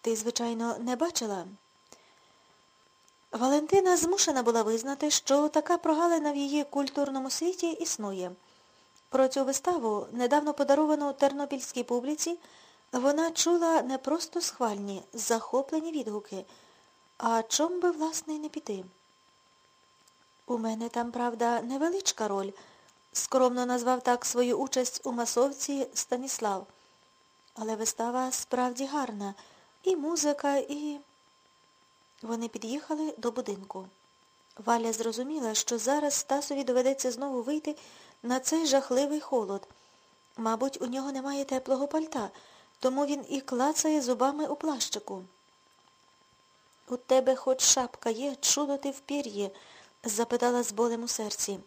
Ти, звичайно, не бачила? Валентина змушена була визнати, що така прогалина в її культурному світі існує. Про цю виставу, недавно подаровану тернопільській публіці, вона чула не просто схвальні, захоплені відгуки, а чом би, власне, не піти. У мене там, правда, невеличка роль, скромно назвав так свою участь у масовці Станіслав. Але вистава справді гарна. І музика, і... Вони під'їхали до будинку. Валя зрозуміла, що зараз Стасові доведеться знову вийти на цей жахливий холод. Мабуть, у нього немає теплого пальта, тому він і клацає зубами у плащику. У тебе хоч шапка є, чудо ти в пір'ї, запитала з болем у серці.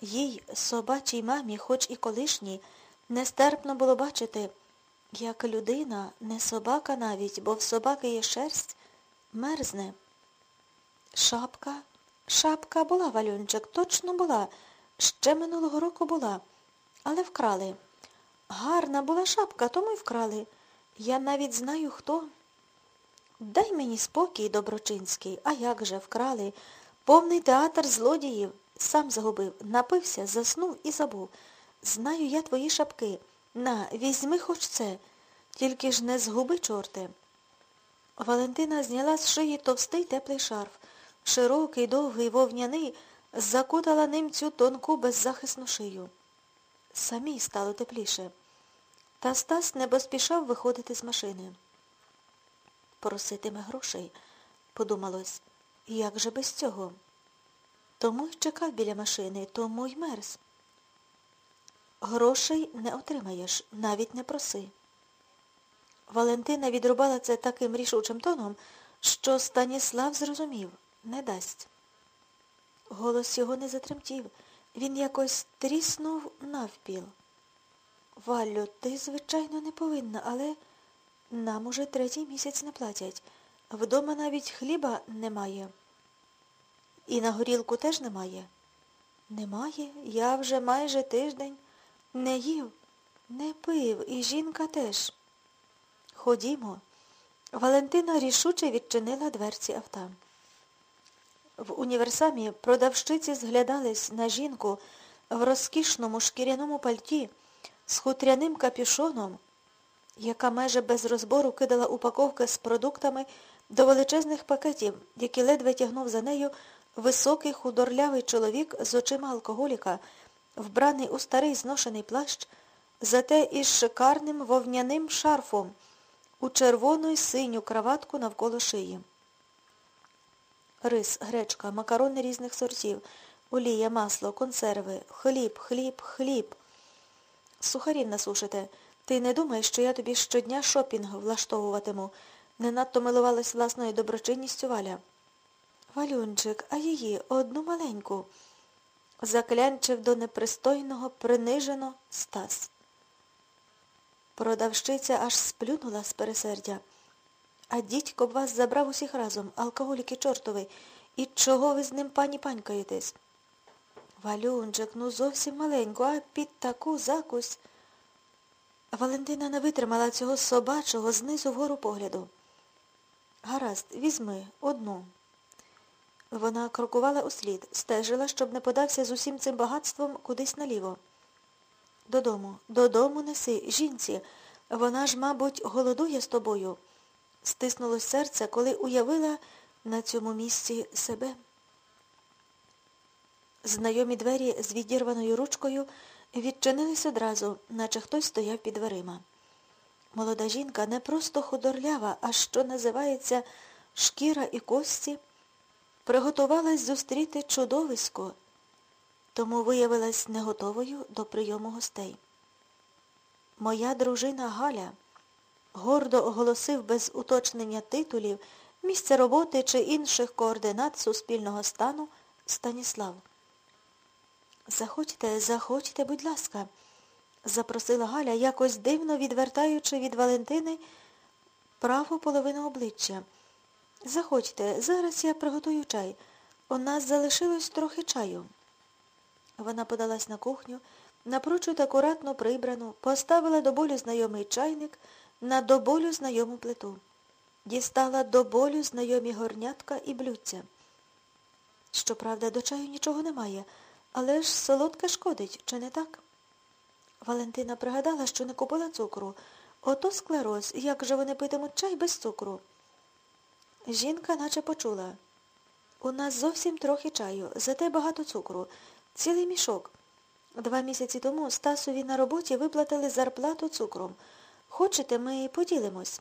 Їй, собачій мамі, хоч і колишній, нестерпно було бачити, як людина, не собака навіть, бо в собаки є шерсть, мерзне. Шапка, шапка була, Валюнчик, точно була. Ще минулого року була, але вкрали. Гарна була шапка, тому й вкрали. Я навіть знаю, хто. Дай мені спокій, Доброчинський, а як же вкрали? Повний театр злодіїв. Сам загубив, напився, заснув і забув. Знаю я твої шапки. На, візьми хоч це. Тільки ж не згуби, чорте. Валентина зняла з шиї товстий теплий шарф. Широкий, довгий, вовняний, закутала ним цю тонку беззахисну шию. Самій стало тепліше. Та Стас не поспішав виходити з машини. Проситиме грошей, подумалось, як же без цього? Тому й чекав біля машини, тому й мерз. Грошей не отримаєш, навіть не проси. Валентина відрубала це таким рішучим тоном, що Станіслав зрозумів не дасть. Голос його не затремтів, він якось тріснув навпіл. Валю, ти, звичайно, не повинна, але нам уже третій місяць не платять. Вдома навіть хліба немає. І на горілку теж немає? Немає. Я вже майже тиждень не їв, не пив, і жінка теж. Ходімо. Валентина рішуче відчинила дверці авто. В універсамі продавщиці зглядались на жінку в розкішному шкіряному пальті з хутряним капюшоном, яка майже без розбору кидала упаковки з продуктами до величезних пакетів, які ледве тягнув за нею високий худорлявий чоловік з очима алкоголіка, вбраний у старий зношений плащ, зате із шикарним вовняним шарфом у червону й синю краватку навколо шиї. Рис, гречка, макарони різних сортів, олія, масло, консерви, хліб, хліб, хліб. Сухарів насушите. Ти не думаєш, що я тобі щодня шопінг влаштовуватиму. Не надто милувалась власною доброчинністю Валя. Валюнчик, а її одну маленьку. Заклянчив до непристойного, принижено Стас. Продавщиця аж сплюнула з пересердя. А дідько б вас забрав усіх разом, алкоголіки чортовий. І чого ви з ним пані панькаєтесь? Валюнчик, ну зовсім маленьку, а під таку закусь. Валентина не витримала цього собачого знизу вгору погляду. Гаразд, візьми одну. Вона крокувала услід, стежила, щоб не подався з усім цим багатством кудись наліво. Додому, додому неси, жінці. Вона ж, мабуть, голодує з тобою. Стиснулось серце, коли уявила на цьому місці себе. Знайомі двері з відірваною ручкою відчинились одразу, наче хтось стояв під дверима. Молода жінка не просто худорлява, а що називається шкіра і кості, приготувалась зустріти чудовисько, тому виявилась неготовою до прийому гостей. Моя дружина Галя гордо оголосив без уточнення титулів, місця роботи чи інших координат суспільного стану Станіслав. Заходьте, заходьте, будь ласка, запросила Галя, якось дивно відвертаючи від Валентини праву половину обличчя. Заходьте, зараз я приготую чай. У нас залишилось трохи чаю. Вона подалась на кухню, напрочуд акуратно прибрану, поставила до болю знайомий чайник на до болю знайому плиту. Дістала до болю знайомі горнятка і блюдця. Щоправда, до чаю нічого немає, але ж солодке шкодить, чи не так? Валентина пригадала, що не купила цукру. Ото склероз, як же вони питимуть чай без цукру? Жінка наче почула. У нас зовсім трохи чаю, зате багато цукру. Цілий мішок. Два місяці тому Стасові на роботі виплатили зарплату цукром. Хочете, ми поділимось?